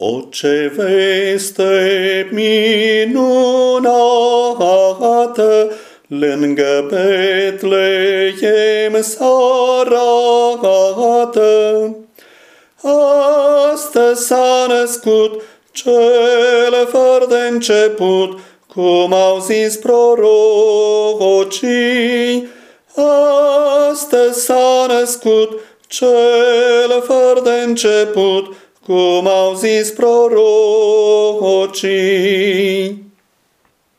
O ce veste minunată, lângă Betleem s-arată. Astăzi s-a născut cel fără de început, cum au zis prorocii. Astăzi s-a născut cel fără de început, cum ausis proroci.